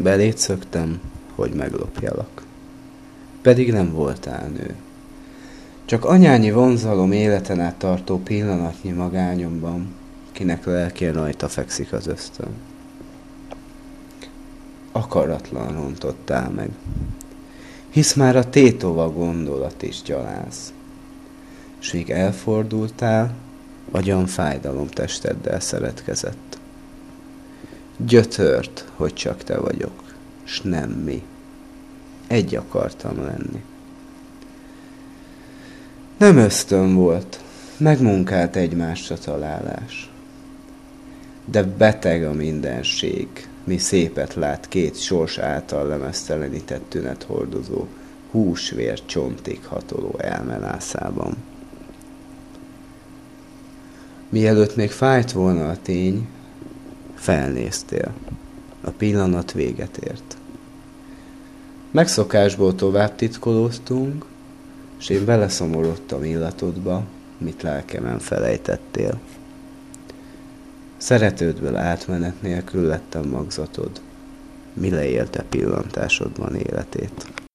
Belét szöktem, hogy meglopjalak. Pedig nem voltál nő. Csak anyányi vonzalom életen át tartó pillanatnyi magányomban, kinek lelkén rajta fekszik az ösztön. Akaratlan rontottál meg, hisz már a tétova gondolat is gyaláz. S míg elfordultál, agyam fájdalom testeddel szeretkezett. Gyötört, hogy csak te vagyok, s nem mi. Egy akartam lenni. Nem ösztön volt, megmunkált egymásra találás. De beteg a mindenség, mi szépet lát két sors által lemesztelenített tünet hordozó, húsvér csontig hatoló elmelászában. Mielőtt még fájt volna a tény, felnéztél. A pillanat véget ért. Megszokásból tovább titkolóztunk, és én beleszomorodtam illatodba, mit lelkemen felejtettél. Szeretődből átmenet nélkül lettem magzatod, mi leélte pillantásodban életét.